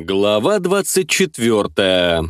Глава 24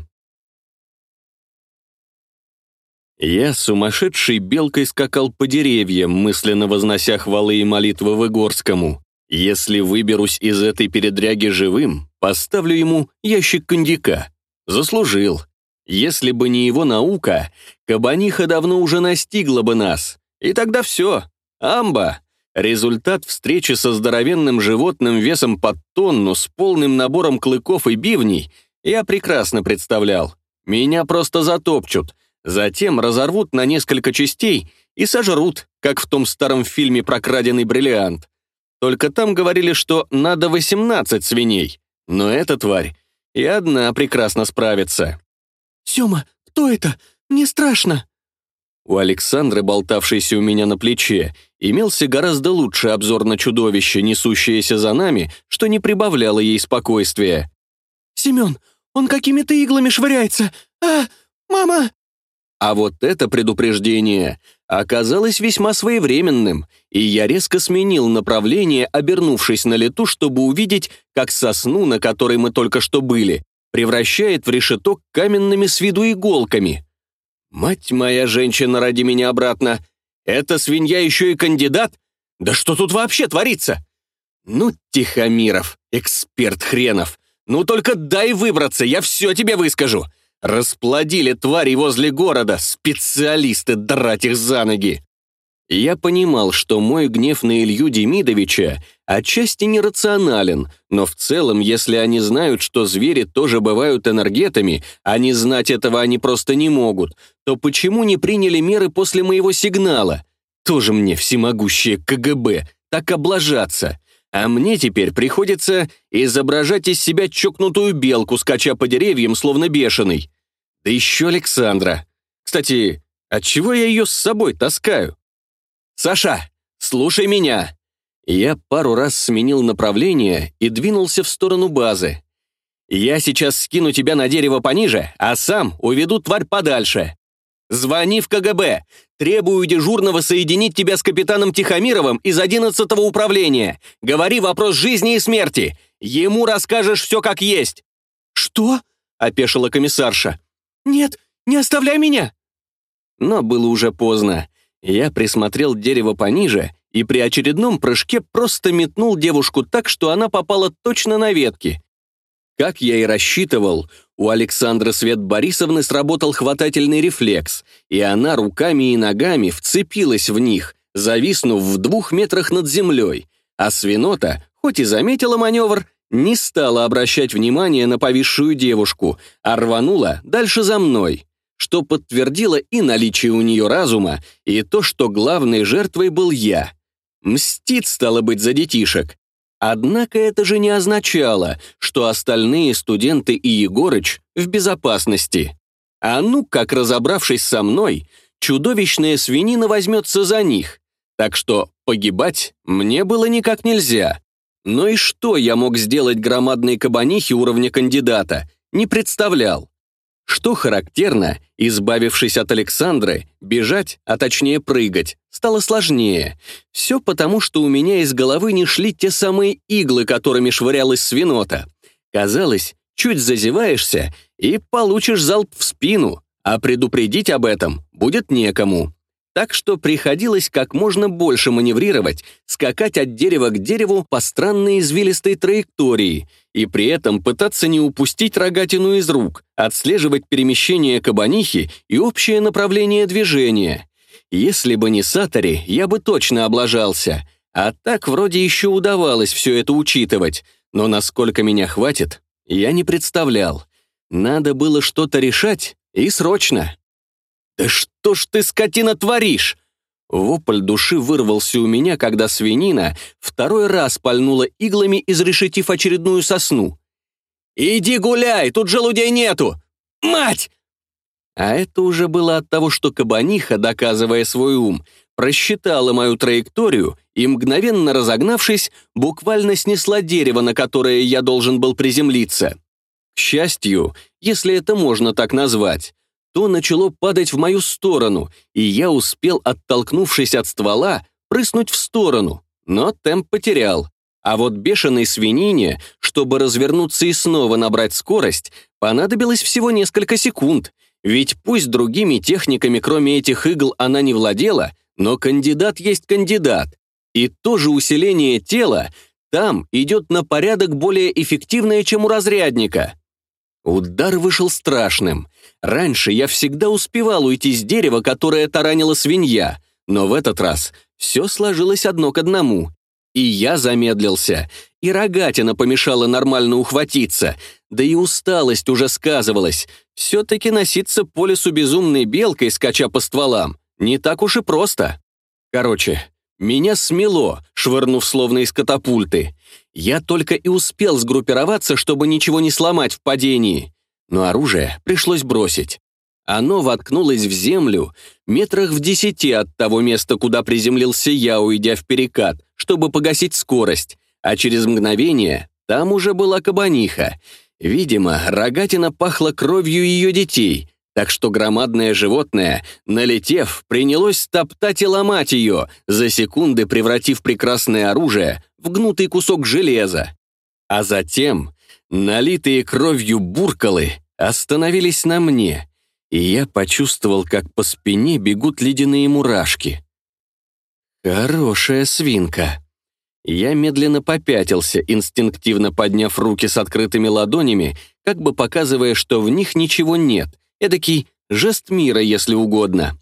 Я сумасшедшей белкой скакал по деревьям, мысленно вознося хвалы и молитвы Выгорскому. Если выберусь из этой передряги живым, поставлю ему ящик коньяка. Заслужил. Если бы не его наука, кабаниха давно уже настигла бы нас. И тогда все. Амба. Результат встречи со здоровенным животным весом под тонну с полным набором клыков и бивней я прекрасно представлял. Меня просто затопчут, затем разорвут на несколько частей и сожрут, как в том старом фильме про краденый бриллиант. Только там говорили, что надо 18 свиней, но эта тварь и одна прекрасно справится. «Сема, кто это? Мне страшно!» У Александры, болтавшейся у меня на плече, имелся гораздо лучший обзор на чудовище, несущееся за нами, что не прибавляло ей спокойствия. «Семен, он какими-то иглами швыряется! А, мама!» А вот это предупреждение оказалось весьма своевременным, и я резко сменил направление, обернувшись на лету, чтобы увидеть, как сосну, на которой мы только что были, превращает в решеток каменными с виду иголками. Мать моя женщина ради меня обратно. Эта свинья еще и кандидат? Да что тут вообще творится? Ну, Тихомиров, эксперт хренов. Ну только дай выбраться, я все тебе выскажу. Расплодили твари возле города, специалисты драть их за ноги. Я понимал, что мой гнев на Илью Демидовича отчасти нерационален, но в целом, если они знают, что звери тоже бывают энергетами, а не знать этого они просто не могут, то почему не приняли меры после моего сигнала? Тоже мне всемогущее КГБ, так облажаться. А мне теперь приходится изображать из себя чокнутую белку, скача по деревьям, словно бешеный. Да еще Александра. Кстати, отчего я ее с собой таскаю? «Саша, слушай меня!» Я пару раз сменил направление и двинулся в сторону базы. «Я сейчас скину тебя на дерево пониже, а сам уведу тварь подальше. Звони в КГБ. Требую дежурного соединить тебя с капитаном Тихомировым из 11-го управления. Говори вопрос жизни и смерти. Ему расскажешь все как есть». «Что?» — опешила комиссарша. «Нет, не оставляй меня!» Но было уже поздно. Я присмотрел дерево пониже и при очередном прыжке просто метнул девушку так, что она попала точно на ветки. Как я и рассчитывал, у Александры Свет Борисовны сработал хватательный рефлекс, и она руками и ногами вцепилась в них, зависнув в двух метрах над землей, а свинота, хоть и заметила маневр, не стала обращать внимание на повисшую девушку, а рванула дальше за мной что подтвердило и наличие у нее разума, и то, что главной жертвой был я. Мстит, стало быть, за детишек. Однако это же не означало, что остальные студенты и Егорыч в безопасности. А ну, как разобравшись со мной, чудовищная свинина возьмется за них. Так что погибать мне было никак нельзя. Но и что я мог сделать громадной кабанихе уровня кандидата, не представлял. Что характерно, избавившись от Александры, бежать, а точнее прыгать, стало сложнее. Все потому, что у меня из головы не шли те самые иглы, которыми швырялась свинота. Казалось, чуть зазеваешься и получишь залп в спину, а предупредить об этом будет некому так что приходилось как можно больше маневрировать, скакать от дерева к дереву по странной извилистой траектории и при этом пытаться не упустить рогатину из рук, отслеживать перемещение кабанихи и общее направление движения. Если бы не Сатори, я бы точно облажался, а так вроде еще удавалось все это учитывать, но насколько меня хватит, я не представлял. Надо было что-то решать, и срочно. «Да что ж ты, скотина, творишь?» Вопль души вырвался у меня, когда свинина второй раз пальнула иглами, изрешетив очередную сосну. «Иди гуляй, тут желудей нету! Мать!» А это уже было от того, что кабаниха, доказывая свой ум, просчитала мою траекторию и, мгновенно разогнавшись, буквально снесла дерево, на которое я должен был приземлиться. К счастью, если это можно так назвать, то начало падать в мою сторону, и я успел, оттолкнувшись от ствола, прыснуть в сторону, но темп потерял. А вот бешеной свинине, чтобы развернуться и снова набрать скорость, понадобилось всего несколько секунд. Ведь пусть другими техниками, кроме этих игл, она не владела, но кандидат есть кандидат. И тоже усиление тела там идет на порядок более эффективное, чем у разрядника. Удар вышел страшным. Раньше я всегда успевал уйти с дерева, которое таранила свинья, но в этот раз все сложилось одно к одному. И я замедлился, и рогатина помешала нормально ухватиться, да и усталость уже сказывалась. Все-таки носиться по лесу безумной белкой, скача по стволам, не так уж и просто. Короче, меня смело, швырнув словно из катапульты. Я только и успел сгруппироваться, чтобы ничего не сломать в падении. Но оружие пришлось бросить. Оно воткнулось в землю метрах в десяти от того места, куда приземлился я, уйдя в перекат, чтобы погасить скорость, а через мгновение там уже была кабаниха. Видимо, рогатина пахла кровью ее детей, так что громадное животное, налетев, принялось топтать и ломать ее, за секунды превратив прекрасное оружие в гнутый кусок железа. А затем налитые кровью буркалы остановились на мне, и я почувствовал, как по спине бегут ледяные мурашки. Хорошая свинка. Я медленно попятился, инстинктивно подняв руки с открытыми ладонями, как бы показывая, что в них ничего нет — Эдакий жест мира, если угодно.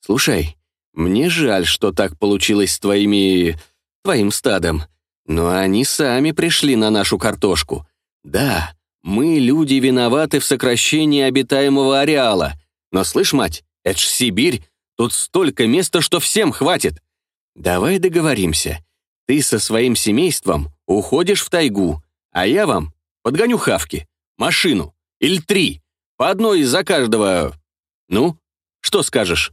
Слушай, мне жаль, что так получилось с твоими... твоим стадом. Но они сами пришли на нашу картошку. Да, мы, люди, виноваты в сокращении обитаемого ареала. Но слышь, мать, это ж Сибирь, тут столько места, что всем хватит. Давай договоримся. Ты со своим семейством уходишь в тайгу, а я вам подгоню хавки, машину или три. По одной из-за каждого. Ну, что скажешь?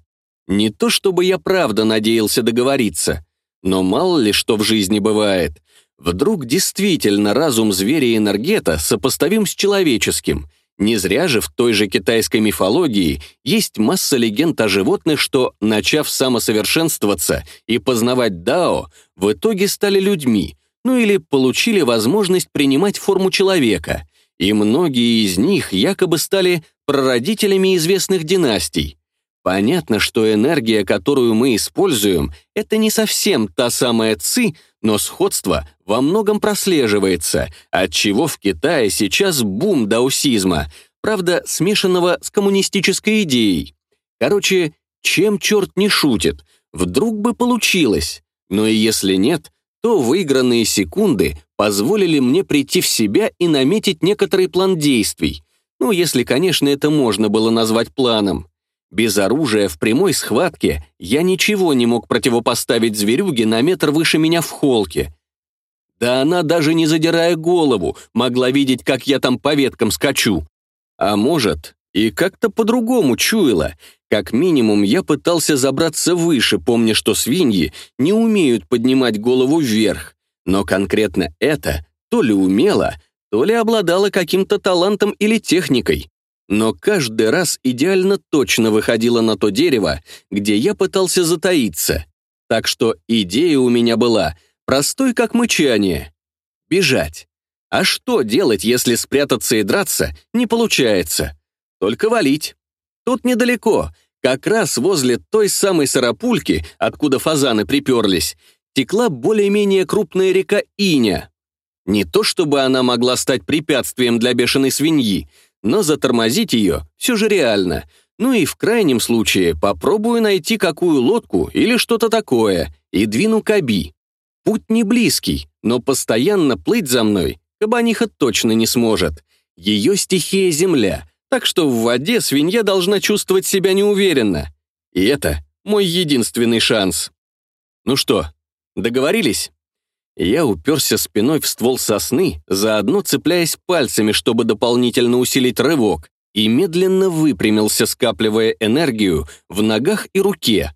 Не то чтобы я правда надеялся договориться, но мало ли что в жизни бывает. Вдруг действительно разум зверя-энергета сопоставим с человеческим. Не зря же в той же китайской мифологии есть масса легенд о животных, что, начав самосовершенствоваться и познавать Дао, в итоге стали людьми, ну или получили возможность принимать форму человека и многие из них якобы стали прародителями известных династий. Понятно, что энергия, которую мы используем, это не совсем та самая ци, но сходство во многом прослеживается, отчего в Китае сейчас бум даосизма, правда, смешанного с коммунистической идеей. Короче, чем черт не шутит, вдруг бы получилось. Но и если нет, то выигранные секунды позволили мне прийти в себя и наметить некоторый план действий. Ну, если, конечно, это можно было назвать планом. Без оружия в прямой схватке я ничего не мог противопоставить зверюге на метр выше меня в холке. Да она, даже не задирая голову, могла видеть, как я там по веткам скачу. А может, и как-то по-другому чуяла, как минимум, я пытался забраться выше, помня, что свиньи не умеют поднимать голову вверх. Но конкретно это то ли умело, то ли обладала каким-то талантом или техникой. Но каждый раз идеально точно выходила на то дерево, где я пытался затаиться. Так что идея у меня была простой, как мычание. Бежать. А что делать, если спрятаться и драться не получается? Только валить. Тут недалеко, как раз возле той самой Сарапульки, откуда фазаны приперлись, текла более-менее крупная река Иня. Не то чтобы она могла стать препятствием для бешеной свиньи, но затормозить ее все же реально. Ну и в крайнем случае попробую найти какую лодку или что-то такое и двину к Аби. Путь не близкий, но постоянно плыть за мной кабаниха точно не сможет. Ее стихия — земля, так что в воде свинья должна чувствовать себя неуверенно. И это мой единственный шанс. Ну что, договорились? Я уперся спиной в ствол сосны, заодно цепляясь пальцами, чтобы дополнительно усилить рывок, и медленно выпрямился, скапливая энергию в ногах и руке.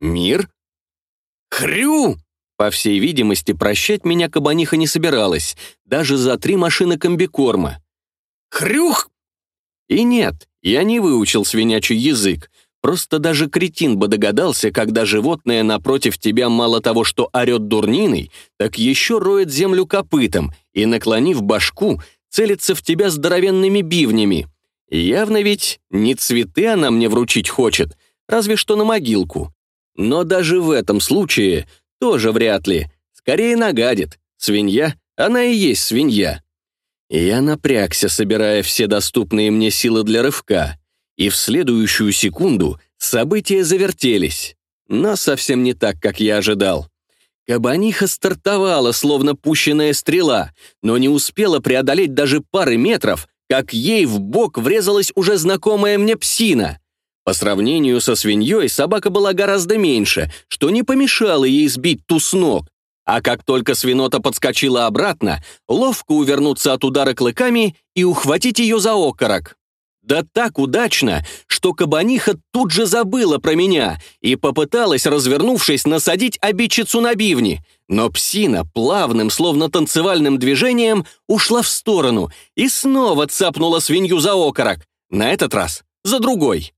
Мир? Хрю! По всей видимости, прощать меня кабаниха не собиралась, даже за три машины комбикорма. Хрюх! И нет, я не выучил свинячий язык, Просто даже кретин бы догадался, когда животное напротив тебя мало того, что орет дурниной, так еще роет землю копытом и, наклонив башку, целится в тебя здоровенными бивнями. Явно ведь не цветы она мне вручить хочет, разве что на могилку. Но даже в этом случае тоже вряд ли. Скорее нагадит. Свинья, она и есть свинья. Я напрягся, собирая все доступные мне силы для рывка и в следующую секунду события завертелись, но совсем не так, как я ожидал. Кабаниха стартовала, словно пущенная стрела, но не успела преодолеть даже пары метров, как ей в бок врезалась уже знакомая мне псина. По сравнению со свиньей собака была гораздо меньше, что не помешало ей сбить ту с ног. А как только свинота подскочила обратно, ловко увернуться от удара клыками и ухватить ее за окорок. Да так удачно, что кабаниха тут же забыла про меня и попыталась, развернувшись, насадить обидчицу на бивни. Но псина плавным, словно танцевальным движением ушла в сторону и снова цапнула свинью за окорок. На этот раз за другой.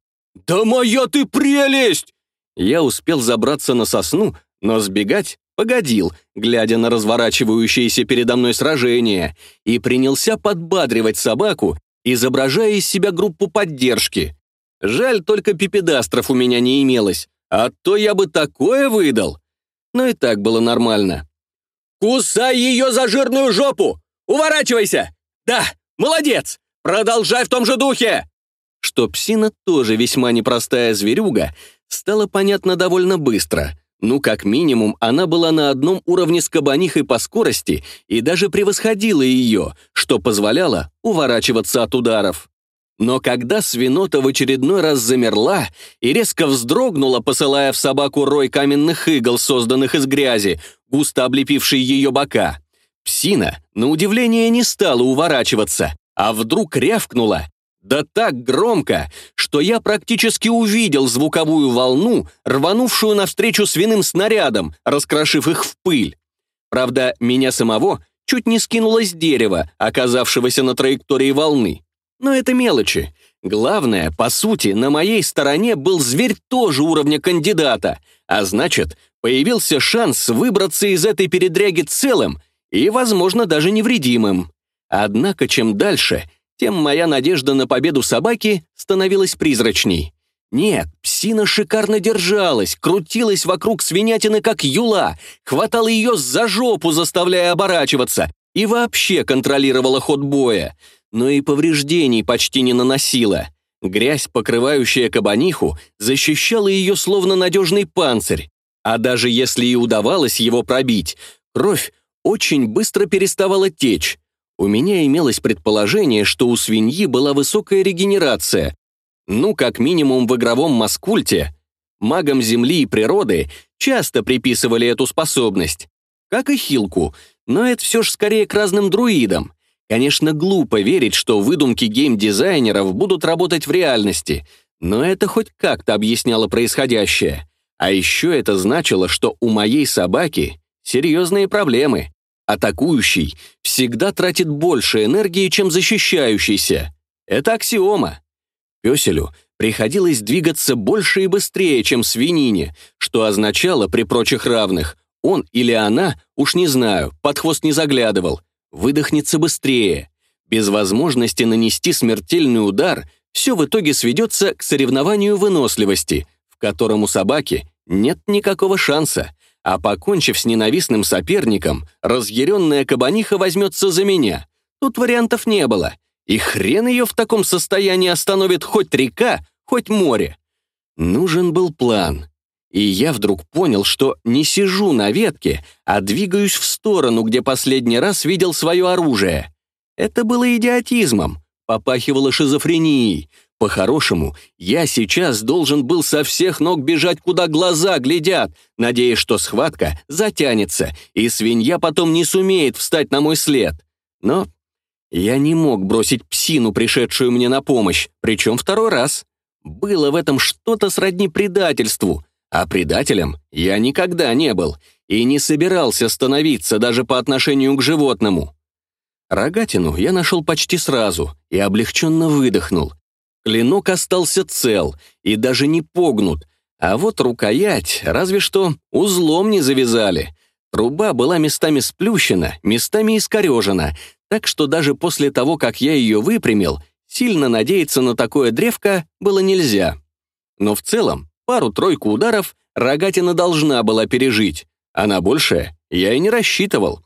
«Да моя ты прелесть!» Я успел забраться на сосну, но сбегать погодил, глядя на разворачивающееся передо мной сражение, и принялся подбадривать собаку, изображая из себя группу поддержки. Жаль, только пипедастров у меня не имелось, а то я бы такое выдал. Но и так было нормально. «Кусай ее за жирную жопу! Уворачивайся! Да, молодец! Продолжай в том же духе!» Что псина тоже весьма непростая зверюга, стало понятно довольно быстро — ну, как минимум, она была на одном уровне с кабанихой по скорости и даже превосходила ее, что позволяло уворачиваться от ударов. Но когда свинота в очередной раз замерла и резко вздрогнула, посылая в собаку рой каменных игл, созданных из грязи, густо облепившей ее бока, псина, на удивление, не стала уворачиваться, а вдруг рявкнула да так громко, что я практически увидел звуковую волну, рванувшую навстречу свиным снарядам, раскрошив их в пыль. Правда, меня самого чуть не скинуло с дерева, оказавшегося на траектории волны. Но это мелочи. Главное, по сути, на моей стороне был зверь тоже уровня кандидата, а значит, появился шанс выбраться из этой передряги целым и, возможно, даже невредимым. Однако, чем дальше, тем моя надежда на победу собаки становилась призрачней. Нет, псина шикарно держалась, крутилась вокруг свинятины как юла, хватала ее за жопу, заставляя оборачиваться, и вообще контролировала ход боя, но и повреждений почти не наносила. Грязь, покрывающая кабаниху, защищала ее словно надежный панцирь, а даже если и удавалось его пробить, кровь очень быстро переставала течь, у меня имелось предположение, что у свиньи была высокая регенерация. Ну, как минимум в игровом маскульте. Магам Земли и природы часто приписывали эту способность. Как и Хилку, но это все ж скорее к разным друидам. Конечно, глупо верить, что выдумки гейм-дизайнеров будут работать в реальности, но это хоть как-то объясняло происходящее. А еще это значило, что у моей собаки серьезные проблемы. Атакующий всегда тратит больше энергии, чем защищающийся. Это аксиома. Песелю приходилось двигаться больше и быстрее, чем свинине, что означало при прочих равных, он или она, уж не знаю, под хвост не заглядывал, выдохнется быстрее. Без возможности нанести смертельный удар все в итоге сведется к соревнованию выносливости, в котором у собаки нет никакого шанса а покончив с ненавистным соперником, разъяренная кабаниха возьмется за меня. Тут вариантов не было. И хрен ее в таком состоянии остановит хоть река, хоть море. Нужен был план. И я вдруг понял, что не сижу на ветке, а двигаюсь в сторону, где последний раз видел свое оружие. Это было идиотизмом, попахивало шизофренией, по-хорошему, я сейчас должен был со всех ног бежать, куда глаза глядят, надеясь, что схватка затянется, и свинья потом не сумеет встать на мой след. Но я не мог бросить псину, пришедшую мне на помощь, причем второй раз. Было в этом что-то сродни предательству, а предателем я никогда не был и не собирался становиться даже по отношению к животному. Рогатину я нашел почти сразу и облегченно выдохнул. Клинок остался цел и даже не погнут, а вот рукоять разве что узлом не завязали. Труба была местами сплющена, местами искорежена, так что даже после того, как я ее выпрямил, сильно надеяться на такое древко было нельзя. Но в целом, пару-тройку ударов рогатина должна была пережить, а на большее я и не рассчитывал.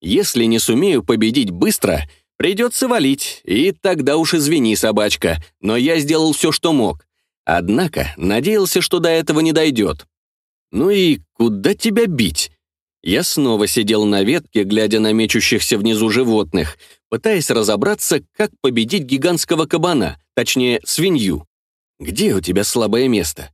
Если не сумею победить быстро, придется валить, и тогда уж извини, собачка, но я сделал все, что мог. Однако надеялся, что до этого не дойдет. Ну и куда тебя бить? Я снова сидел на ветке, глядя на мечущихся внизу животных, пытаясь разобраться, как победить гигантского кабана, точнее, свинью. Где у тебя слабое место?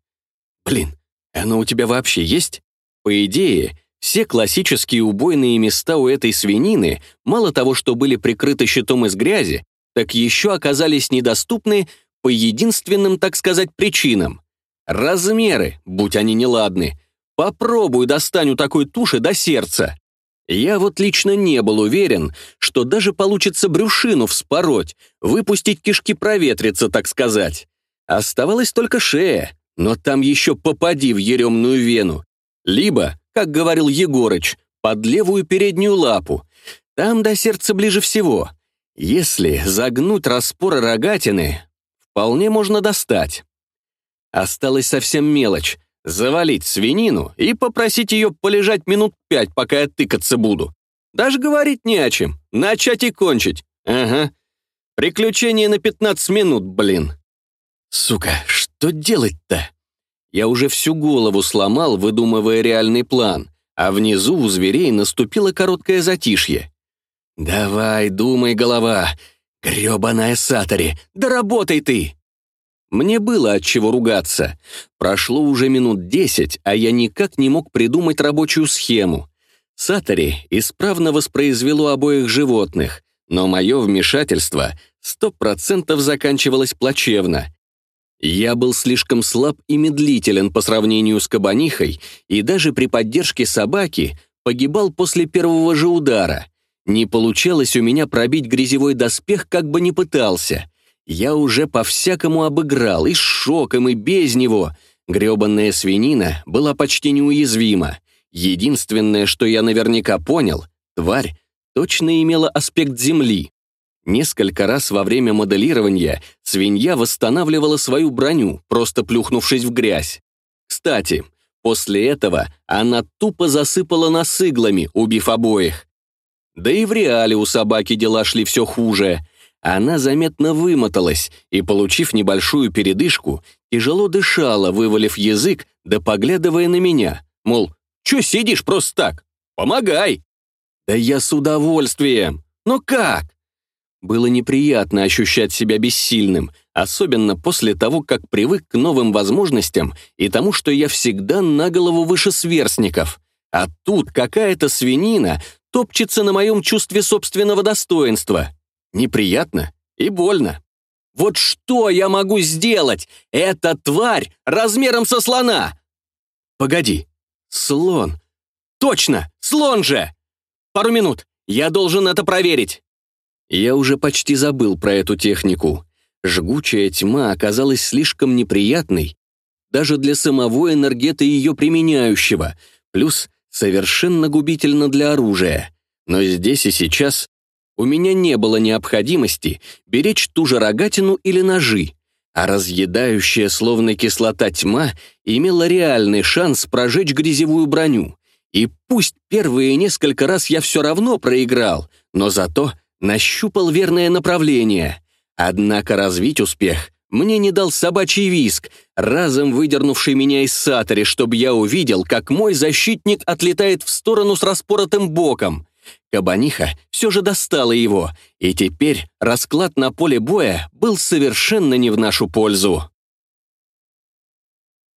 Блин, оно у тебя вообще есть? По идее, все классические убойные места у этой свинины, мало того, что были прикрыты щитом из грязи, так еще оказались недоступны по единственным, так сказать, причинам. Размеры, будь они неладны. Попробую достану такой туши до сердца. Я вот лично не был уверен, что даже получится брюшину вспороть, выпустить кишки проветриться, так сказать. Оставалась только шея, но там еще попади в еремную вену. Либо, как говорил Егорыч, под левую переднюю лапу. Там до сердца ближе всего. Если загнуть распоры рогатины, вполне можно достать. Осталась совсем мелочь завалить свинину и попросить ее полежать минут пять, пока я тыкаться буду. Даже говорить не о чем. Начать и кончить. Ага. Приключение на 15 минут, блин. Сука, что делать-то? Я уже всю голову сломал, выдумывая реальный план, а внизу у зверей наступило короткое затишье. «Давай, думай, голова! Грёбаная Сатори, да работай ты!» Мне было от чего ругаться. Прошло уже минут десять, а я никак не мог придумать рабочую схему. Сатори исправно воспроизвело обоих животных, но мое вмешательство сто процентов заканчивалось плачевно. Я был слишком слаб и медлителен по сравнению с кабанихой, и даже при поддержке собаки погибал после первого же удара. Не получалось у меня пробить грязевой доспех, как бы ни пытался — я уже по-всякому обыграл, и с шоком, и без него. Гребанная свинина была почти неуязвима. Единственное, что я наверняка понял, тварь точно имела аспект земли. Несколько раз во время моделирования свинья восстанавливала свою броню, просто плюхнувшись в грязь. Кстати, после этого она тупо засыпала нас иглами, убив обоих. Да и в реале у собаки дела шли все хуже — она заметно вымоталась и, получив небольшую передышку, тяжело дышала, вывалив язык, да поглядывая на меня, мол, «Чё сидишь просто так? Помогай!» «Да я с удовольствием! Но как?» Было неприятно ощущать себя бессильным, особенно после того, как привык к новым возможностям и тому, что я всегда на голову выше сверстников. А тут какая-то свинина топчется на моем чувстве собственного достоинства. Неприятно и больно. Вот что я могу сделать? Эта тварь размером со слона! Погоди, слон. Точно, слон же! Пару минут, я должен это проверить. Я уже почти забыл про эту технику. Жгучая тьма оказалась слишком неприятной даже для самого энергета ее применяющего, плюс совершенно губительно для оружия. Но здесь и сейчас у меня не было необходимости беречь ту же рогатину или ножи, а разъедающая словно кислота тьма имела реальный шанс прожечь грязевую броню. И пусть первые несколько раз я все равно проиграл, но зато нащупал верное направление. Однако развить успех мне не дал собачий виск, разом выдернувший меня из сатори, чтобы я увидел, как мой защитник отлетает в сторону с распоротым боком. Кабаниха все же достала его, и теперь расклад на поле боя был совершенно не в нашу пользу.